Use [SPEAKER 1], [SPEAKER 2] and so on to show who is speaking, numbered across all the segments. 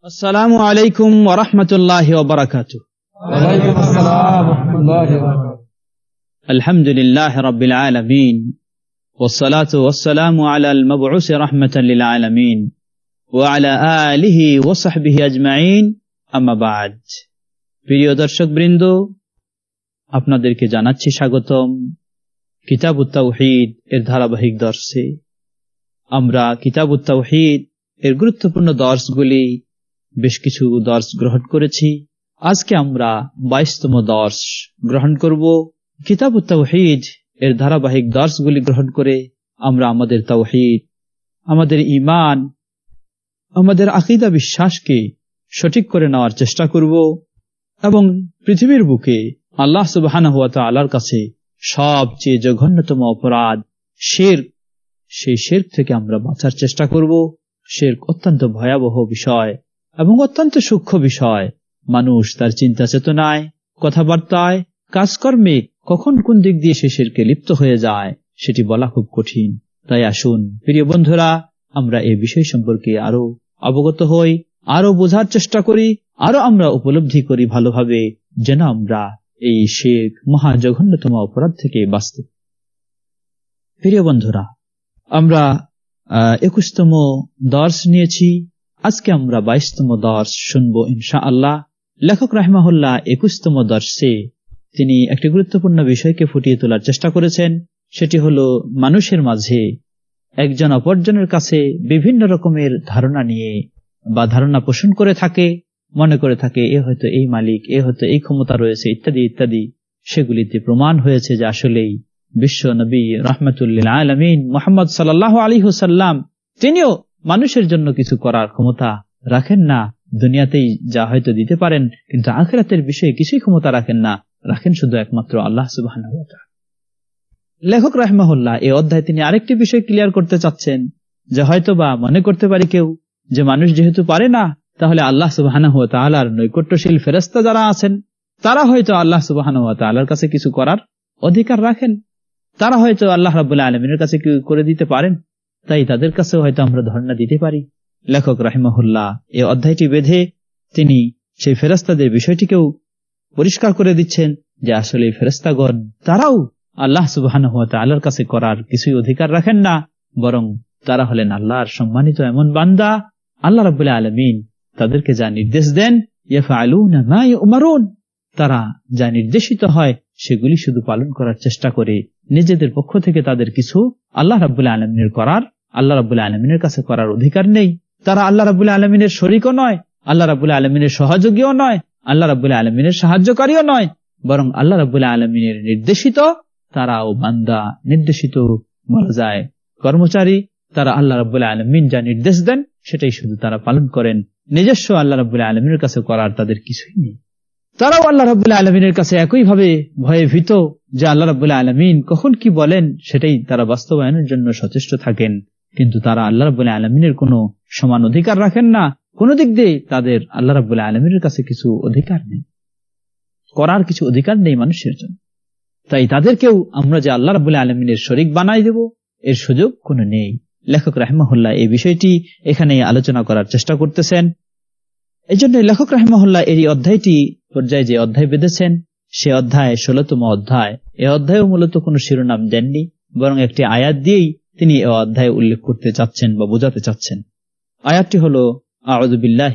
[SPEAKER 1] السلام عليكم ورحمة الله وبركاته
[SPEAKER 2] وعليكم السلام ورحمة الله وبركاته
[SPEAKER 1] الحمد لله رب العالمين والصلاة والسلام على المبعوث رحمة للعالمين وعلى آله وصحبه أجمعين أما بعد প্রিয় দর্শক বৃন্দ আপনাদেরকে জানাচ্ছি স্বাগতম কিতাব উত্তাউহিদ এর ধারাবাহিক দর্শে আমরা কিতাব উত্তাউহিদ এর গুরুত্বপূর্ণ দর্শগুলি বেশ কিছু দর্শ গ্রহণ করেছি। আজকে আমরা বাইশতম দর্শ গ্রহণ করব। কিতাব তাওহিদ এর ধারাবাহিক দর্শগুলি গ্রহণ করে আমরা আমাদের তাওহিদ, আমাদের ইমান আমাদের আকিদা বিশ্বাসকে সঠিক করে নেওয়ার চেষ্টা করব এবং পৃথিবীর বুকে আল্লাহ সুবাহান হুয়া আল্লাহর কাছে সবচেয়ে জঘন্যতম অপরাধ শের সেই শের থেকে আমরা বাঁচার চেষ্টা করব। শের অত্যন্ত ভয়াবহ বিষয়। এবং অত্যন্ত সূক্ষ্ম বিষয়। মানুষ তার চিন্তা চেতনায়, কথাবার্তায়, কাজকর্মে কখন কোন দিক দিয়ে শেষেরকে লিপ্ত হয়ে যায়, সেটি বলা খুব কঠিন। তাই আসুন, প্রিয় বন্ধুরা, আমরা এই বিষয় সম্পর্কে আরও অবগত হই, আরও বোঝার চেষ্টা করি, আরও আমরা উপলব্ধি করি ভালোভাবে, যেন আমরা এই শেখ মহা জঘন্যতম অপরাধ থেকে বাঁচতে প্রিয় বন্ধুরা, আমরা একুশতম দর্শ নিয়েছি। আজকে আমরা বাইশতম দর্শ শুনব ইনশা আল্লাহ লেখক রাহমাহুল্লাহ একুশতম দর্শে তিনি একটি গুরুত্বপূর্ণ বিষয়কে ফুটিয়ে তোলার চেষ্টা করেছেন, সেটি হল মানুষের মাঝে একজন অপরজনের কাছে বিভিন্ন রকমের ধারণা নিয়ে বা ধারণা পোষণ করে থাকে, মনে করে থাকে, এ হয়তো এই মালিক, এ হয়তো এই ক্ষমতা রয়েছে, ইত্যাদি ইত্যাদি। সেগুলিতে প্রমাণ হয়েছে যে আসলেই বিশ্ব নবী রহমতুল্লিল আলমিন মোহাম্মদ সাল্লাহ আলী হুসাল্লাম তিনিও মানুষের জন্য কিছু করার ক্ষমতা রাখেন না। দুনিয়াতেই যা হয়তো দিতে পারেন, কিন্তু আখেরাতের বিষয়ে কিছুই ক্ষমতা রাখেন না। রাখেন শুধু একমাত্র আল্লাহ সুবাহ লেখক রাহমাহুল্লাহ এই অধ্যায় তিনি আরেকটি বিষয় ক্লিয়ার করতে চাচ্ছেন, যে হয়তো বা মনে করতে পারি কেউ, যে মানুষ যেহেতু পারে না, তাহলে আল্লাহ সুবাহ তালার নৈকট্যশীল ফেরস্তা যারা আছেন, তারা হয়তো আল্লাহ সুবাহ তালার কাছে কিছু করার অধিকার রাখেন। তারা হয়তো আল্লাহ রাবুল্লাহ আলমিনের কাছে করে দিতে পারেন। তাই তাদের কাছেও হয়তো আমরা ধর্ণা দিতে পারি। লেখক রাহিমহুল্লাহ এই অধ্যায়টি বেঁধে তিনি সেই ফেরস্তাদের বিষয়টিকেও পরিষ্কার করে দিচ্ছেন যে আসলে ফেরস্তাগণ তারাও আল্লাহ সুবাহান আল্লাহর কাছে করার কিছুই অধিকার রাখেন না, বরং তারা হলেন আল্লাহর সম্মানিত এমন বান্দা। আল্লাহ রাবুল্লাহ আলমিন তাদেরকে যা নির্দেশ দেন তারা যা নির্দেশিত হয় সেগুলি শুধু পালন করার চেষ্টা করে নিজেদের পক্ষ থেকে তাদের কিছু আল্লাহ রাবুল্লাহ আলমিনের করার, আল্লাহ রাবুল্লাহ আলমিনের কাছে করার অধিকার নেই। তারা আল্লাহ রাবুল্লাহ আলমিনের শরিকও নয়, আল্লাহ রাবুল্লাহ আলমিনের সহযোগীও নয়, আল্লাহ রাবুল্লাহ আলমিনের সাহায্যকারীও নয়, বরং আল্লাহ রাবুল্লাহ আলমিনের নির্দেশিত তারাও বান্দা নির্দেশিত বলা যায়। কর্মচারী, তারা আল্লাহ রাবুল্লাহ আলমিন যা নির্দেশ দেন, সেটাই শুধু তারা পালন করেন। নিজস্ব আল্লাহ রাবুল্লাহ আলমিনের কাছে করার তাদের কিছুই নেই। তারাও আল্লাহ রাবুল্লাহ আলমিনের কাছে একইভাবে ভয়ে ভীত যে আল্লাহ রাবুল্লাহ আলমিন কখন কি বলেন সেটাই তারা বাস্তবায়নের জন্য সচেষ্ট থাকেন। কিন্তু তারা আল্লাহ রাবুল্লাহ আলমিনের কোনো সমান অধিকার রাখেন না। কোন দিক দিয়ে তাদের আল্লাহ রাবুল্লাহ আলমিনের কাছে কিছু অধিকার নেই। করার কিছু অধিকার নেই মানুষের জন্য। তাই তাদেরকেও আমরা যে আল্লাহ রাবুল্লাহ আলমিনের শরিক বানাই দেব, এর সুযোগ কোনো নেই। লেখক রাহমাহুল্লাহ এই বিষয়টি এখানে আলোচনা করার চেষ্টা করতেছেন। এই জন্য লেখক রাহমাহুল্লাহ এই অধ্যায়টি পর্যায়ে যে অধ্যায় বেঁধেছেন সে অধ্যায় ষোলতম অধ্যায় এ অধ্যায়ও মূলত কোনো শিরোনাম দেননি বরং একটি আয়াত দিয়েই তিনি এ অধ্যায় উল্লেখ করতে চাচ্ছেন বা বোঝাতে চাচ্ছেন আয়াতটি হল আউদুবিল্লাহ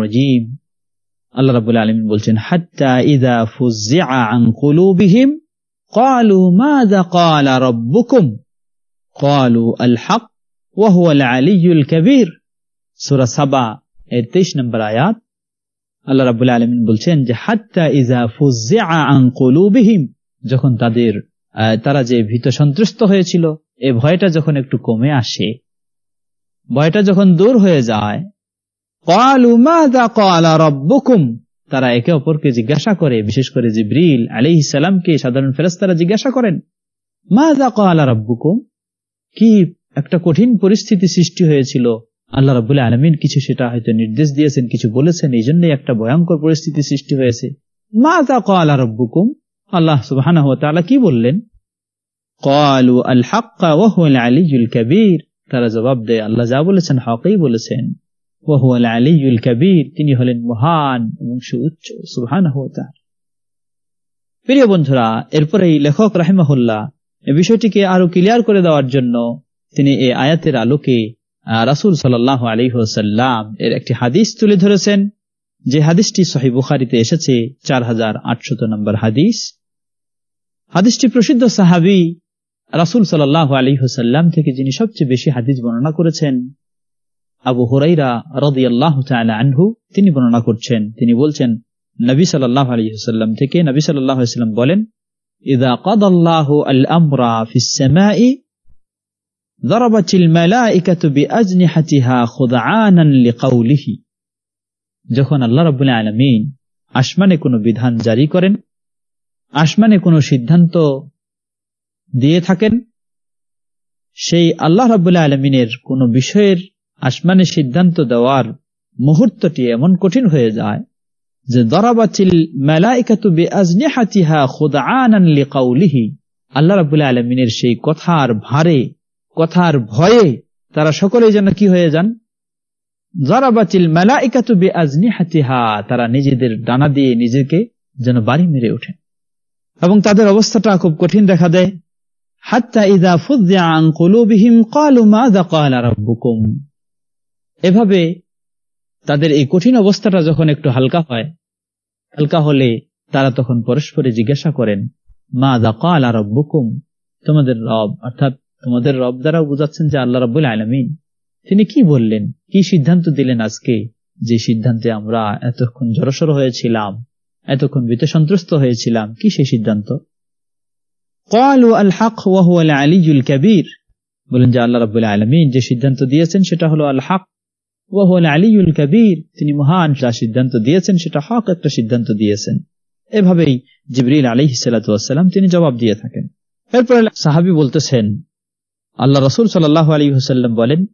[SPEAKER 1] রাজিম আল্লাহ রাবুল আলমিন বলছেন হাত্তা ইদা ফুজিআ আন কুলুবিহিম قالوا ماذا قال ربكم قالوا الحق وهو العلي الكبير সূরা সাবা এর 23 নম্বর আয়াত আল্লাহ রাবুল্লাহ আলমিন বলছেন যে, হাত্তা ইজা ফুজিআ আন কুলুবিহিম যখন তাদের তারা যে ভীত সন্ত্রস্ত হয়েছিল এই ভয়টা যখন একটু কমে আসে, ভয়টা যখন দূর হয়ে যায় তারা একে অপরকে জিজ্ঞাসা করে, বিশেষ করে জিব্রিল আলি ইসালামকে সাধারণ ফেরস্তারা জিজ্ঞাসা করেন মা দা কলা রব্বুকুম কি একটা কঠিন পরিস্থিতি সৃষ্টি হয়েছিল আল্লাহ রাবুল্লাহ আলমিন কিছু সেটা হয়তো নির্দেশ দিয়েছেন, কিছু বলেছেন এই জন্য একটা ভয়ঙ্কর পরিস্থিতি সৃষ্টি হয়েছে। মা দা কলা রব্বুকুম? আল্লাহ সুবাহ কি বললেন? কলু কবির। তারা জবাব দেয়, আল্লাহ যা বলেছেন হকেই বলেছেন। কবির, তিনি হলেন মহান এবং সুউচ্চ প্রিয় বন্ধুরা, এরপরে লেখক রাহেমাহুল্লাহ এই বিষয়টিকে আরও ক্লিয়ার করে দেওয়ার জন্য তিনি এই আয়াতের আলোকে রাসুল সাল্লাহ আলী সাল্লাম এর একটি হাদিস তুলে ধরেছেন। যে হাদিসটি সহি বুখারিতে এসেছে, চার হাজার আটশত নম্বর হাদিস। হাদিসটি প্রসিদ্ধ সাহাবি রাসুল সাল্লাহ আলী হুসাল্লাম থেকে যিনি সবচেয়ে বেশি হাদিস বর্ণনা করেছেন, আবু হরাইরা রদি আল্লাহ আনহু, তিনি বর্ণনা করছেন। তিনি বলছেন, নবী সাল্লাহ আলী হোসাল্লাম থেকে নবী সাল্লাম বলেন, ইদা কদ আল্লাহ আল আমরা ফিসামাই ضربت الملائكة بأجنحتها خضعانا لقوله যখন আল্লাহ রবুল্লাহ আলমিন আসমানে কোনো বিধান জারি করেন আসমানে কোনো সিদ্ধান্ত দিয়ে থাকেন সেই আল্লাহ রবুল্লাহ আলমিনের কোন বিষয়ের আসমানে সিদ্ধান্ত দেওয়ার মুহূর্তটি এমন কঠিন হয়ে যায় যে দরাবাচিল মেলাইকাতুবি আজনেহাতিহা খুদাআনানলি কাউলিহি আল্লাহ রাবুল্লাহ আলমিনের সেই কথার ভারে কথার ভয়ে তারা সকলেই যেন কি হয়ে যান? জরাবাচিল মেলাইকাতুবি আজনিহাতিহা তারা নিজেদের ডানা দিয়ে নিজেকে যেন বাড়ি মেরে ওঠেন এবং তাদের অবস্থাটা খুব কঠিন দেখা দেয়। হাত্তা ইদা ফুদ্দিয়াং কুলুবিহিম কালু মাযা ক্বালা রাব্বুকুম। এভাবে তাদের এই কঠিন অবস্থাটা যখন একটু হালকা হয়, হালকা হলে তারা তখন পরস্পরে জিজ্ঞাসা করেন মা দা ক্বালা রাব্বুকুম? তোমাদের রব, অর্থাৎ তোমাদের রব দ্বারা বুঝাচ্ছেন যে আল্লাহ রাব্বুল আলামিন। তিনি কি বললেন? কি সিদ্ধান্ত দিলেন আজকে? যে সিদ্ধান্তে আমরা এতক্ষণ জড়সড় হয়েছিলাম এতক্ষণ ভীত সন্ত্রস্ত হয়েছিলাম কি সেই সিদ্ধান্ত? কবির। বলেন যে আল্লাহ রাবুল আলমিন যে সিদ্ধান্ত দিয়েছেন সেটা হলো আল হক ওয়াহুল আলিউল কবির। তিনি মহান যা সিদ্ধান্ত দিয়েছেন সেটা হক একটা সিদ্ধান্ত দিয়েছেন। এভাবেই জিবরিল আলী সালাম তিনি জবাব দিয়ে থাকেন। এরপরে সাহাবি বলতেছেন আল্লাহ রসুল সাল্লাহ আলী হুসাল্লাম বলেন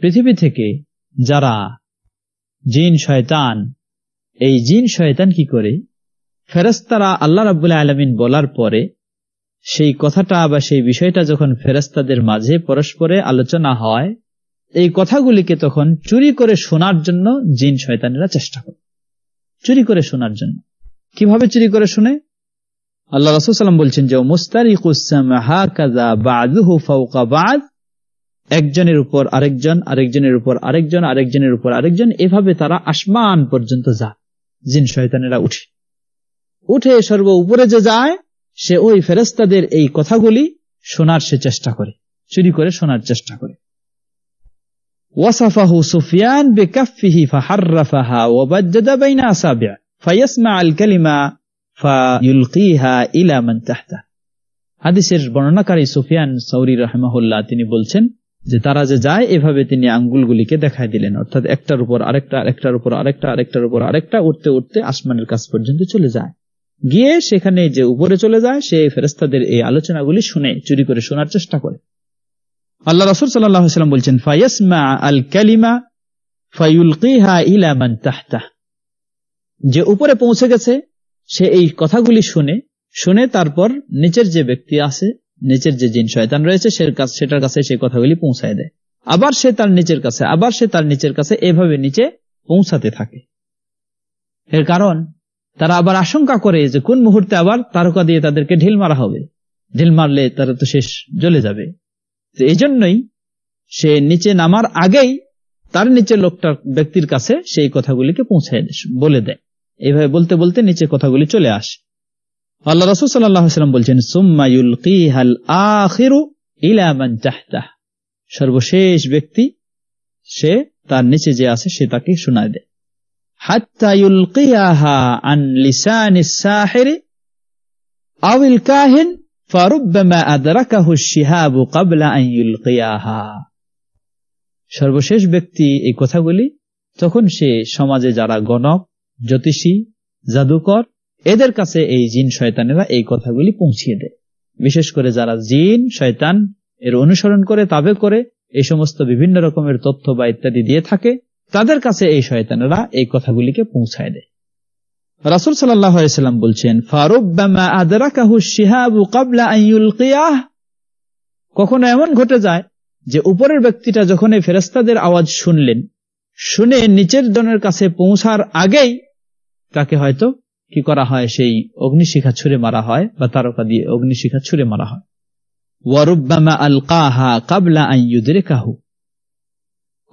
[SPEAKER 1] পৃথিবী থেকে যারা জিন, শয়তান, এই জিন, শয়তান কি করে? ফেরেস্তারা আল্লাহ রাবুল্লাহ আলমিন বলার পরে সেই কথাটা বা সেই বিষয়টা যখন ফেরেস্তাদের মাঝে পরস্পরে আলোচনা হয় এই কথাগুলিকে তখন চুরি করে শোনার জন্য জিন শয়তানেরা চেষ্টা করে। চুরি করে শোনার জন্য। কীভাবে চুরি করে শুনে? আল্লাহ রসুলাম বলছেন যে একজনের উপর আরেকজন, আরেকজনের উপর আরেকজন, আরেকজনের উপর আরেকজন, এভাবে তারা আসমান পর্যন্ত যায়, জিন শয়তানেরা উঠে। উঠে সর্ব উপরে যে যায়, সে ওই ফেরস্তাদের এই কথাগুলি শোনার সে চেষ্টা করে, চুরি করে শোনার চেষ্টা করে। সুফিয়ান বেকাফিহি ফাহার্রাফাহা ওবাজ্জাদা বাইনা আসাবিয়া ফাইয়াসমা আল কালিমা ফাইলকিহা ইলা মান তাহতা হাদিসের বর্ণনাকারী সুফিয়ান সৌরি রহমাহুল্লাহ তিনি বলছেন যে তারা যে যায়, এভাবে তিনি আঙ্গুলগুলিকে দেখায় দিলেন। অর্থাৎ একটার উপর আরেকটা, আরেকটার উপর আরেকটা, আরেকটার উপর আরেকটা উঠতে উঠতে আসমানের কাছ পর্যন্ত চলে যায়। গিয়ে সেখানে যে উপরে চলে যায়, সে ফেরস্তাদের এই আলোচনাগুলি শুনে, চুরি করে শোনার চেষ্টা করে। আল্লাহ রসুল সাল্লাম বলছেন ফাইয়াসমা আল কালিমা ফাইউলকিহা ইলা মান তাহতা যে উপরে পৌঁছে গেছে, সে এই কথাগুলি শুনে শুনে তারপর নিচের যে ব্যক্তি আছে, নিচের যে জিন শয়তান রয়েছে সেটার কাছে সেই কথাগুলি পৌঁছায় দেয়। আবার সে তার নিচের কাছে, আবার সে তার নিচের কাছে এভাবে নিচে পৌঁছাতে থাকে। এর কারণ, তারা আবার আশঙ্কা করে যে কোন মুহূর্তে আবার তারকা দিয়ে তাদেরকে ঢিল মারা হবে। ঢিল মারলে তারা তো শেষ, জ্বলে যাবে। এই জন্যই সে নিচে নামার আগেই তার নিচে লোকটার ব্যক্তির কাছে সেই কথাগুলিকে পৌঁছায় বলে দেয়। এইভাবে বলতে বলতে নিচে কথাগুলি চলে আসে। আল্লাহ রসুল সাল্লাম বলছেন সর্বশেষ ব্যক্তি, সে তার নিচে যে আছে সে তাকে শোনায় দেয়। সর্বশেষ ব্যক্তি এই কথাগুলি তখন সে সমাজে যারা গণক, জ্যোতিষী, জাদুকর, এদের কাছে এই জিন শয়তানেরা এই কথাগুলি পৌঁছিয়ে দেয়। বিশেষ করে যারা জিন, শয়তান এর অনুসরণ করে, তাবে করে, এই সমস্ত বিভিন্ন রকমের তথ্য বা ইত্যাদি দিয়ে থাকে, তাদের কাছে এই শয়তানেরা এই কথাগুলিকে পৌঁছায় দেয়। রাসুল সাল্লাম বলছেন কখনো এমন ঘটে যায় যে উপরের ব্যক্তিটা যখন এই ফেরেস্তাদের আওয়াজ শুনলেন, শুনে নিচের জনের কাছে পৌঁছার আগেই তাকে হয়তো কি করা হয়, সেই অগ্নিশিখা ছুড়ে মারা হয় বা তারকা দিয়ে অগ্নিশিখা ছুড়ে মারা হয়। ওয়ারুব্বামা আল কাহা কাবলা আইয়ুদের কাহু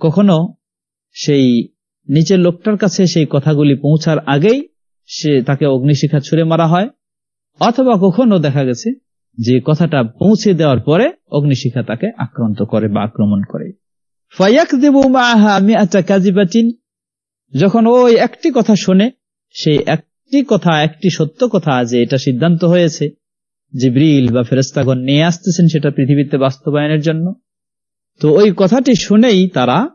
[SPEAKER 1] কখনো সেই নিচের লোকটার কাছে সেই কথাগুলি পৌঁছার আগেই সে তাকে অগ্নিশিখা ছুড়ে মারা হয়, অথবা কখনো দেখা গেছে যে কথাটা পৌঁছে দেওয়ার পরে অগ্নিশিখা তাকে আক্রান্ত করে বা আক্রমণ করে। ফায়াক দেব যখন ওই একটি কথা শোনে সেই একটি কথা, একটি সত্য কথা যে এটা সিদ্ধান্ত হয়েছে যে ব্রিল বা ফেরস্তাগণ নিয়ে আসতেছেন সেটা পৃথিবীতে বাস্তবায়নের জন্য। তো ওই কথাটি শুনেই তারা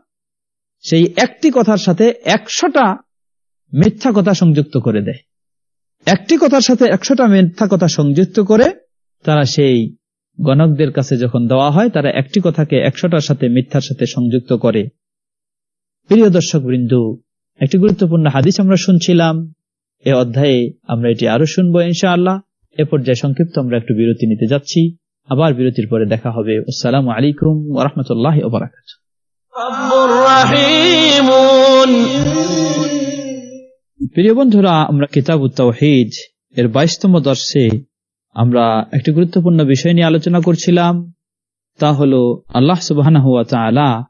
[SPEAKER 1] সেই একটি কথার সাথে একশোটা মিথ্যা কথা সংযুক্ত করে দেয়। একটি কথার সাথে একশোটা মিথ্যা কথা সংযুক্ত করে তারা সেই গণকদের কাছে যখন দেওয়া হয়, তারা একটি কথাকে একশোটার সাথে মিথ্যার সাথে সংযুক্ত করে। প্রিয় দর্শক বৃন্দু একটি গুরুত্বপূর্ণ হাদিস আমরা শুনছিলাম। এ অধ্যায়ে আমরা এটি আরও শুনব ইনশাআল্লাহ। এ পর্যায়ে সংক্ষিপ্ত আমরা একটু বিরতি নিতে যাচ্ছি। আবার বিরতির পরে দেখা হবে। আসসালাম আলাইকুম ওরহমতুল্লাহ ওবরাকাত প্রিয় বন্ধুরা আমরা কিতাব উত্তাহিদ এর বাইশতম দর্শে আমরা একটি গুরুত্বপূর্ণ বিষয় নিয়ে আলোচনা করছিলাম। তা হল, আল্লাহ সুবাহ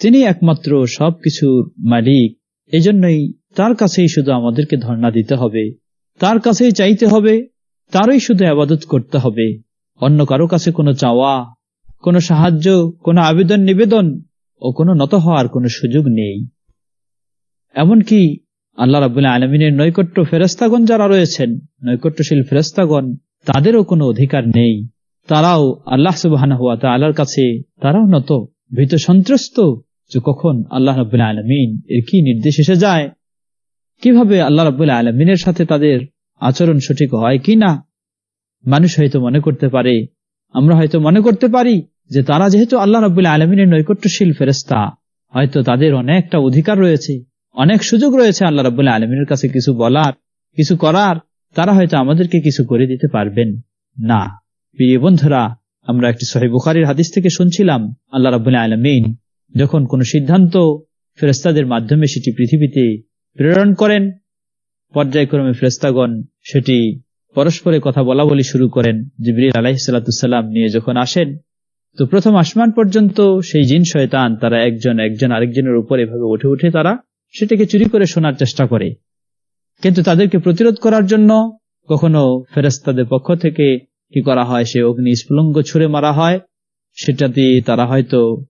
[SPEAKER 1] তিনি একমাত্র সবকিছুর মালিক। এজন্যই তার কাছেই শুধু আমাদেরকে ধর্ণা দিতে হবে। তার কাছেই চাইতে হবে, তারই শুধু আবাদত করতে হবে। অন্য কারও কাছে কোনো চাওয়া, কোনো সাহায্য, কোনো আবেদন নিবেদন ও কোনো নত হওয়ার কোনো সুযোগ নেই। এমনকি আল্লাহ রাবুল্লাহ আলমিনের নৈকট্য ফেরস্তাগণ যারা রয়েছেন, নৈকট্যশীল ফেরস্তাগণ তাদেরও কোনো অধিকার নেই। তারাও আল্লাহ সুবাহ আল্লাহর কাছে, তারাও নত, ভীত সন্ত্রস্ত যে কখন আল্লাহ রবাহ আলমিন এর কি নির্দেশ এসে যায়। কীভাবে আল্লাহ রবাহ আলমিনের সাথে তাদের আচরণ সঠিক হয় কি না, মানুষ হয়তো মনে করতে পারে। আমরা হয়তো মনে করতে পারি যে তারা যেহেতু আল্লাহ রবাহ আলমিনের নৈকট্যশীল ফেরস্তা হয়তো তাদের অনেকটা অধিকার রয়েছে। অনেক সুযোগ রয়েছে আল্লাহ রবাহ আলমিনের কাছে কিছু বলার, কিছু করার, তারা হয়তো আমাদেরকে কিছু করে দিতে পারবেন। না। প্রিয় বন্ধুরা, আমরা একটি সহি বুখারির হাদিস থেকে শুনছিলাম আল্লাহ রাবুল্লাহ আলমিন যখন কোন সিদ্ধান্ত ফেরেস্তাদের মাধ্যমে সেটি পৃথিবীতে প্রেরণ করেন, পর্যায়ক্রমে ফেরেস্তাগণ সেটি পরস্পরে কথা বলা বলি শুরু করেন। জিবরিল আলাহিসাল্লাম নিয়ে যখন আসেন, তো প্রথম আসমান পর্যন্ত সেই জিন শয়তান তারা একজন একজন আরেকজনের উপর এভাবে উঠে উঠে তারা সেটাকে চুরি করে শোনার চেষ্টা করে। কিন্তু তাদেরকে প্রতিরোধ করার জন্য কখনো ফেরেস্তাদের পক্ষ থেকে কি করা হয়? সে অগ্নি স্ফুলঙ্গ ছুড়ে মারা হয়। সেটাতে তারা হয়তো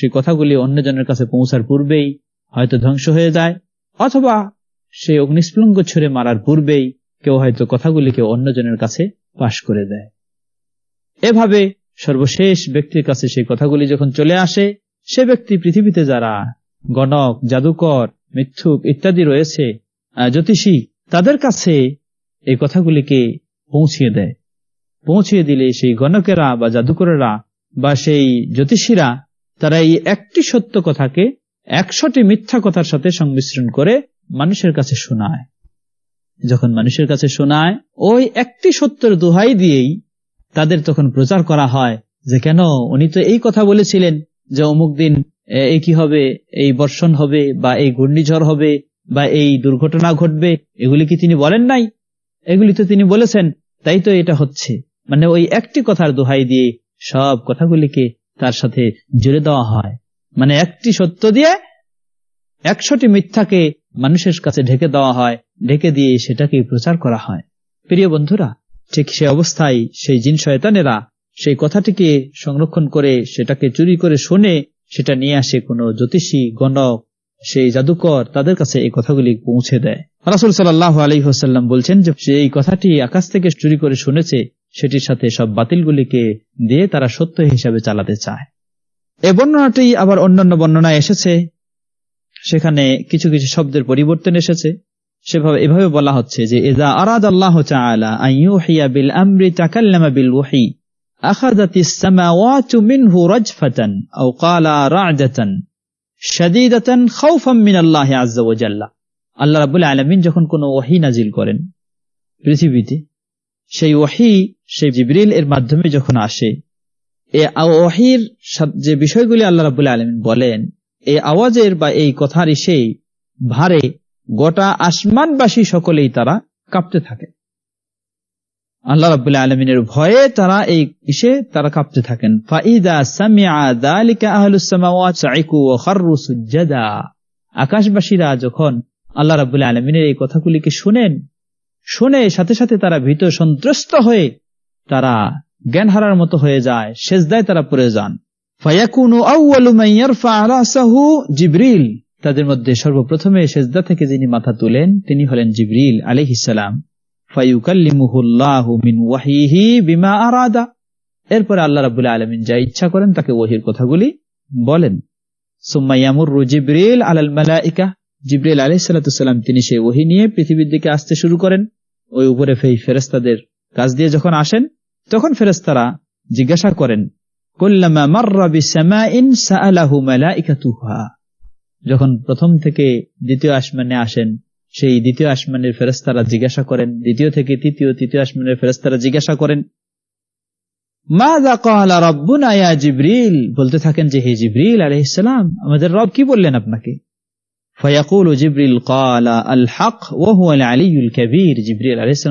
[SPEAKER 1] সেই কথাগুলি অন্যজনের কাছে পৌঁছার পূর্বেই হয়তো ধ্বংস হয়ে যায়। অথবা সে অগ্নিস্ফুলঙ্গ ছুড়ে মারার পূর্বেই কেউ হয়তো কথাগুলিকে অন্যজনের কাছে পাশ করে দেয়। এভাবে সর্বশেষ ব্যক্তির কাছে সেই কথাগুলি যখন চলে আসে, সে ব্যক্তি পৃথিবীতে যারা গণক, জাদুকর মিথ্যুক ইত্যাদি রয়েছে জ্যোতিষী তাদের কাছে এই কথাগুলিকে পৌঁছিয়ে দেয়। পৌঁছিয়ে দিলে সেই গণকেরা বা জাদুকরেরা বা সেই জ্যোতিষীরা তারা এই একটি সত্য কথাকে একশোটি মিথ্যা কথার সাথে সংমিশ্রণ করে মানুষের কাছে শোনায়। যখন মানুষের কাছে শোনায়, ওই একটি সত্যের দোহাই দিয়েই তাদের তখন প্রচার করা হয় যে কেন উনি তো এই কথা বলেছিলেন যে অমুক দিন এই কি হবে? এই বর্ষণ হবে বা এই ঘূর্ণিঝড় হবে বা এই দুর্ঘটনা ঘটবে, এগুলি কি তিনি বলেন নাই? এগুলি তো তিনি বলেছেন, তাই তো এটা হচ্ছে। মানে ওই একটি কথার দোহাই দিয়ে সব কথাগুলিকে তার সাথে জুড়ে দেওয়া হয়। মানে একটি সত্য দিয়ে একশোটি মিথ্যাকে মানুষের কাছে ঢেকে দেওয়া হয়, ঢেকে দিয়ে সেটাকে প্রচার করা হয়। প্রিয় বন্ধুরা, ঠিক সে অবস্থায় সেই জিন শয়তানেরা সেই কথাটিকে সংরক্ষণ করে সেটাকে চুরি করে শোনে সেটা নিয়ে আসে কোনো জ্যোতিষী, গণক, সেই জাদুকর, তাদের কাছে এই কথাগুলি পৌঁছে দেয়। রাসুল সাল্লাহ আলী হোসাল্লাম বলছেন যে এই কথাটি আকাশ থেকে চুরি করে শুনেছে, সেটির সাথে সব বাতিলগুলিকে দিয়ে তারা সত্য হিসাবে চালাতে চায়। এ বর্ণনাটি আবার অন্যান্য বর্ণনায় এসেছে। সেখানে কিছু কিছু শব্দের পরিবর্তন এসেছে। সেভাবে এভাবে বলা হচ্ছে যে এজা আরাদ আল্লাহ বিল আমরি তাকাল্লামা বিল ওয়াহি। أخذت السماوات منه رجفة أو قال رعدة شديدة خوفا من الله عز وجل আল্লাহ রাবুল আলমিন যখন কোনো ওয়াহি নাজিল করেন পৃথিবীতে সেই ওয়াহি সেই জিবরিল এর মাধ্যমে যখন আসে এ ওয়াহির যে বিষয়গুলি আল্লাহ রাবুল আলমিন বলেন এই আওয়াজের বা এই কথার সেই ভারে গোটা আসমানবাসী সকলেই তারা কাঁপতে থাকে আল্লাহ রাবুল্লাহ আলমিনের ভয়ে তারা এই ইসে তারা কাঁপতে থাকেন। আকাশবাসীরা যখন আল্লাহ রাবুল্লাহ আলমিনের এই কথাগুলিকে শুনেন, শুনে সাথে সাথে তারা ভীত সন্ত্রস্ত হয়ে তারা জ্ঞান হারার মতো হয়ে যায় শেষদায় তারা পড়ে যান। তাদের মধ্যে সর্বপ্রথমে সেজদা থেকে যিনি মাথা তুলেন, তিনি হলেন জিবরিল এরপরে আল্লাহ রাবুল্লাহ আলমিন যা ইচ্ছা করেন তাকে ওহির কথাগুলি বলেন। সুম্মাইয়ামুর জিব্রিল আলাল মালাইকা। জিব্রিল আলহিসাল্লাম তিনি সেই ওহি নিয়ে পৃথিবীর দিকে আসতে শুরু করেন। ওই উপরে ফেই ফেরেস্তাদের কাজ দিয়ে যখন আসেন, তখন ফেরেস্তারা জিজ্ঞাসা করেন যখন প্রথম থেকে দ্বিতীয় আসমানে আসেন সেই দ্বিতীয় আসমানের ফেরস্তারা জিজ্ঞাসা করেন, দ্বিতীয় থেকে তৃতীয় তৃতীয় আসমানের ফেরস্তারা জিজ্ঞাসা করেন বলতে থাকেন যে, হে জিব্রিল আলহিসাম আমাদের রব কি বললেন আপনাকে?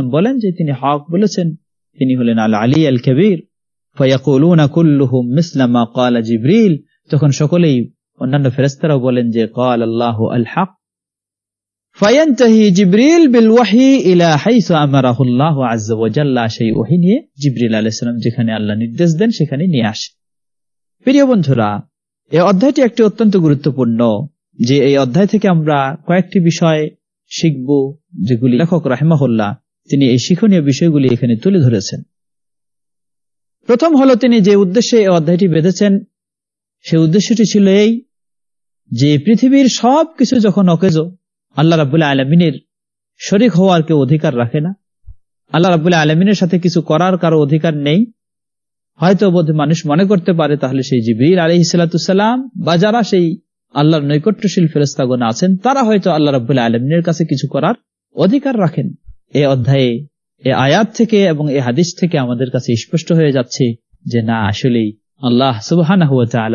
[SPEAKER 1] বলেন যে, তিনি হক বলেছেন, তিনি হলেন আল আলী আল কবির। ফয়াকুলুনা মিসলামা কালা জিব্রিল। তখন সকলেই অন্যান্য ফেরেস্তারাও বলেন যে কাল আল্লাহ আল হক ফায়ান্তাহি জিব্রিল বিল ওয়াহি ইলা হাইসু আমারাহুল্লাহ আজ্জা ওয়াজাল্লা, সেই ওহি নিয়ে জিব্রিল আলাইহিস যেখানে আল্লাহ নির্দেশ দেন, সেখানে নিয়ে আসে। প্রিয় বন্ধুরা, এই অধ্যায়টি একটি অত্যন্ত গুরুত্বপূর্ণ, যে এই অধ্যায় থেকে আমরা কয়েকটি বিষয় শিখব, যেগুলি লেখক রাহেমাহুল্লাহ তিনি এই শিক্ষণীয় বিষয়গুলি এখানে তুলে ধরেছেন। প্রথম হলো তিনি যে উদ্দেশ্যে এই অধ্যায়টি বেঁধেছেন, সেই উদ্দেশ্যটি ছিল এই যে পৃথিবীর সব কিছু যখন অকেজ আল্লাহ রাবুল্লাহ আলমিনের শরিক হওয়ার কেউ অধিকার রাখে না। আল্লাহ রাবুল্লাহ আলমিনের সাথে কিছু করার কারও অধিকার নেই। হয়তো বোধ মানুষ মনে করতে পারে, তাহলে সেই জিবির আলহ সালাতাম বা যারা সেই আল্লাহর নৈকট্যশীল ফেরস্তাগণ আছেন, তারা হয়তো আল্লাহ রাবুল্লাহ আলমিনের কাছে কিছু করার অধিকার রাখেন। এ অধ্যায়ে, এ আয়াত থেকে এবং এ হাদিস থেকে আমাদের কাছে স্পষ্ট হয়ে যাচ্ছে যে না, আসলেই আল্লাহ সুবাহ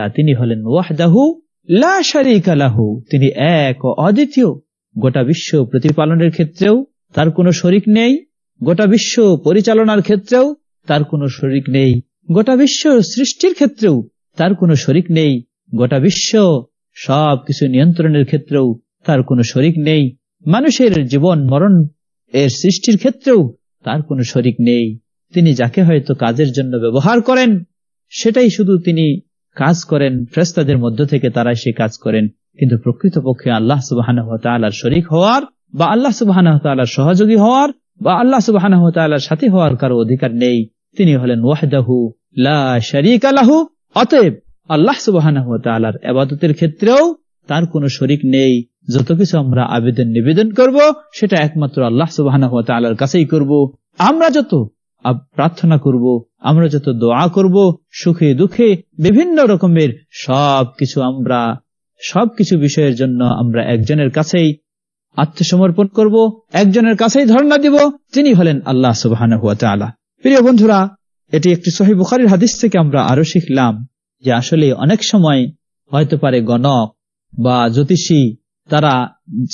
[SPEAKER 1] তিনি হলেন ওয়াহদাহু লা শারিকালাহু তিনি এক অদ্বিতীয়। গোটা বিশ্ব প্রতিপালনের ক্ষেত্রেও তার কোনো শরিক নেই, গোটা বিশ্ব পরিচালনার ক্ষেত্রেও তার কোনো শরিক নেই, গোটা বিশ্ব সৃষ্টির ক্ষেত্রেও তার কোনো শরিক নেই, গোটা বিশ্ব সব কিছু নিয়ন্ত্রণের ক্ষেত্রেও তার কোনো শরিক নেই, মানুষের জীবন মরণ এর সৃষ্টির ক্ষেত্রেও তার কোনো শরিক নেই। তিনি যাকে হয়তো কাজের জন্য ব্যবহার করেন, সেটাই শুধু তিনি কাজ করেন ফ্রেস্তাদের মধ্য থেকে তারা সে কাজ করেন। কিন্তু প্রকৃতপক্ষে আল্লাহ সুবাহ শরিক হওয়ার বা আল্লাহ সুবাহ সহযোগী হওয়ার বা আল্লাহ সুবাহ সাথী হওয়ার কারও অধিকার নেই। তিনি হলেন ওয়াহদাহু লা শরিক আলাহু অতএব আল্লাহ সুবাহ আবাদতের ক্ষেত্রেও তার কোনো শরিক নেই। যত কিছু আমরা আবেদন নিবেদন করব, সেটা একমাত্র আল্লাহ সুবাহ কাছেই করব। আমরা যত প্রার্থনা করব, আমরা যত দোয়া করব, সুখে দুঃখে বিভিন্ন রকমের সব কিছু আমরা, সবকিছু বিষয়ের জন্য আমরা একজনের কাছেই আত্মসমর্পণ করব, একজনের কাছেই ধর্ণা দিব তিনি হলেন আল্লাহ সুবাহ প্রিয় বন্ধুরা, এটি একটি সহি বুখারির হাদিস থেকে আমরা আরও শিখলাম যে আসলে অনেক সময় হয়তো পারে গণক বা জ্যোতিষী, তারা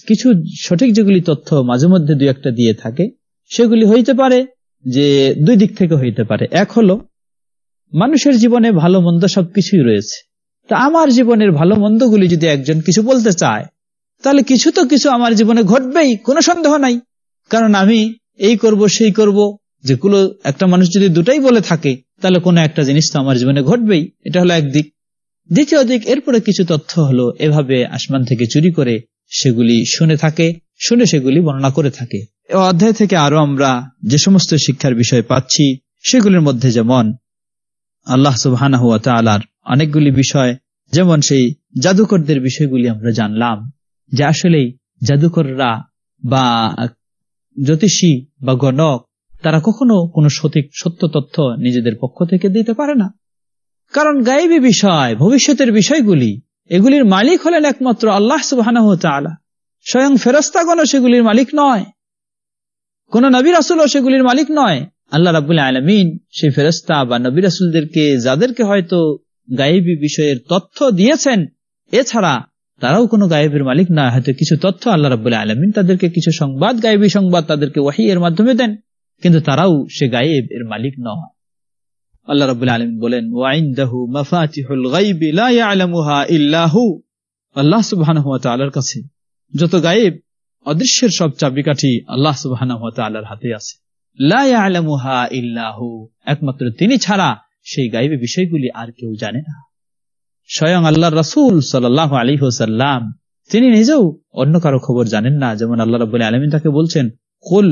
[SPEAKER 1] কিছু সঠিক যেগুলি তথ্য মাঝে মধ্যে দু একটা দিয়ে থাকে, সেগুলি হইতে পারে যে দুই দিক থেকে হইতে পারে। এক হলো, মানুষের জীবনে ভালো মন্দ সবকিছুই রয়েছে। তা আমার জীবনের ভালো মন্দগুলি যদি একজন কিছু বলতে চায়, তাহলে কিছু তো কিছু আমার জীবনে ঘটবেই, কোনো সন্দেহ নাই। কারণ আমি এই করব, সেই করব যেগুলো একটা মানুষ যদি দুটাই বলে থাকে, তাহলে কোনো একটা জিনিস তো আমার জীবনে ঘটবেই। এটা হলো একদিক দ্বিতীয় দিক, এরপরে কিছু তথ্য হলো, এভাবে আসমান থেকে চুরি করে সেগুলি শুনে থাকে, শুনে সেগুলি বর্ণনা করে থাকে। অধ্যায় থেকে আরও আমরা যে সমস্ত শিক্ষার বিষয় পাচ্ছি, সেগুলির মধ্যে যেমন আল্লাহ সুবাহ আলার অনেকগুলি বিষয়, যেমন সেই জাদুকরদের বিষয়গুলি আমরা জানলাম, যে আসলেই জাদুকররা বা জ্যোতিষী বা গণক, তারা কখনো কোনো সঠিক সত্য তথ্য নিজেদের পক্ষ থেকে দিতে পারে না। কারণ গায়েবী বিষয়, ভবিষ্যতের বিষয়গুলি, এগুলির মালিক হলেন একমাত্র আল্লাহ সুবাহ স্বয়ং ফেরস্তাগণ সেগুলির মালিক নয়। কোন নবী রাসুলও সেগুলির মালিক নয়। আল্লাহ রাবুল আলমিন সেই ফেরস্তা বা নবী রাসুলদেরকে, যাদেরকে হয়তো গায়েবী বিষয়ের তথ্য দিয়েছেন, এছাড়া তারাও কোনো গায়েবের মালিক না হয়তো কিছু তথ্য আল্লাহ রাবুল্লাহ আলমিন তাদেরকে, কিছু সংবাদ, গায়েবী সংবাদ তাদেরকে ওয়াহি এর মাধ্যমে দেন, কিন্তু তারাও সে গায়েব এর মালিক নয়। আল্লাহ রাবুল আলম বলেন আল্লাহ সুবহানাহু কাছে যত গায়েব অদৃশ্যের সব চাবিকাঠি আল্লাহ সুবাহ হাতে আছে। একমাত্র তিনি ছাড়া সেই গাইবে বিষয়গুলি আর কেউ জানে না। স্বয়ং আল্লাহ রসুল সাল্লাহ আলী হোসাল্লাম তিনি নিজেও অন্য কারও খবর জানেন না। যেমন আল্লাহ রব আলমিন তাকে বলছেন, কুল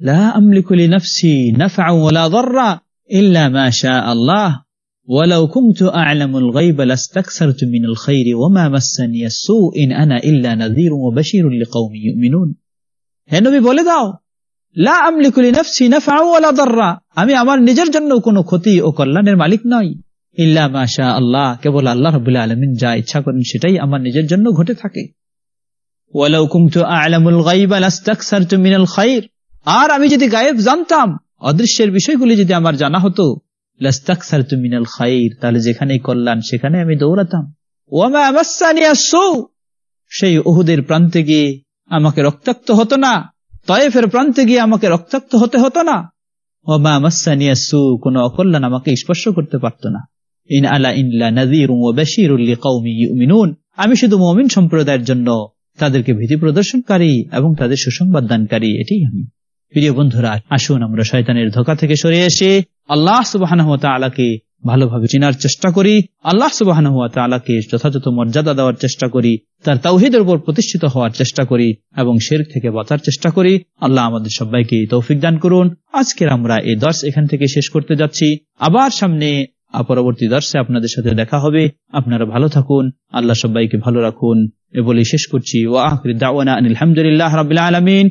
[SPEAKER 1] লা আমলিকুলি নফসি নফা ইল্লা মা আল্লাহ। ওয়ালাউ কুমতু আ'লামুল গায়বা লাস্তাকসারতু মিনাল খাইরি ওয়া মা মাসানি আসু ইন আনা ইল্লা নাযীরুন ওয়া বাশীরুল লিকাওমি বলে দাও, লা আমলিকু লিনাফসি নাফআ ওয়ালা দাররা। আমি আমার নিজের জন্য কোনো ক্ষতি ও কল্যাণের মালিক নই। ইল্লা মাশা আল্লাহ, কেবল আল্লাহ রাব্বুল আলামিন যা ইচ্ছা করেন সেটাই আমার নিজের জন্য ঘটে থাকে। ওয়ালাউ কুমতু আ'লামুল গায়বা লাস্তাকসারতু মিনাল খাইর। আর আমি যদি গায়েব জানতাম, অদৃশ্যের বিষয়গুলি যদি আমার জানা হতো লাস্তাকসার মিনাল খাইর, তাহলে যেখানে কল্যাণ, সেখানে আমি দৌড়াতাম। ওয়ামা সেই ওহুদের প্রান্তে গিয়ে আমাকে রক্তাক্ত হতো না। তয়েফের প্রান্তে গিয়ে আমাকে রক্তাক্ত হতে হতো না। ওমা মাসানিয়া সু কোন অকল্যাণ আমাকে স্পর্শ করতে পারত না। ইন আলা ইনলা নাজির আমি শুধু মমিন সম্প্রদায়ের জন্য তাদেরকে ভীতি প্রদর্শনকারী এবং তাদের সুসংবাদ দানকারী, এটাই আমি। প্রিয় বন্ধুরা, আসুন আমরা শয়তানের ধোকা থেকে সরে এসে আল্লাহ সুবাহ আলাকে ভালোভাবে চেনার চেষ্টা করি, আল্লাহ সুবাহ আলাকে যথাযথ মর্যাদা দেওয়ার চেষ্টা করি, তার তাওহিদের উপর প্রতিষ্ঠিত হওয়ার চেষ্টা করি এবং শের থেকে বাঁচার চেষ্টা করি। আল্লাহ আমাদের সবাইকে তৌফিক দান করুন। আজকের আমরা এই দর্শ এখান থেকে শেষ করতে যাচ্ছি। আবার সামনে পরবর্তী দর্শে আপনাদের সাথে দেখা হবে। আপনারা ভালো থাকুন। আল্লাহ সবাইকে ভালো রাখুন। এ বলে শেষ করছি। ও আহমদুলিল্লাহ রবিল আলমিন।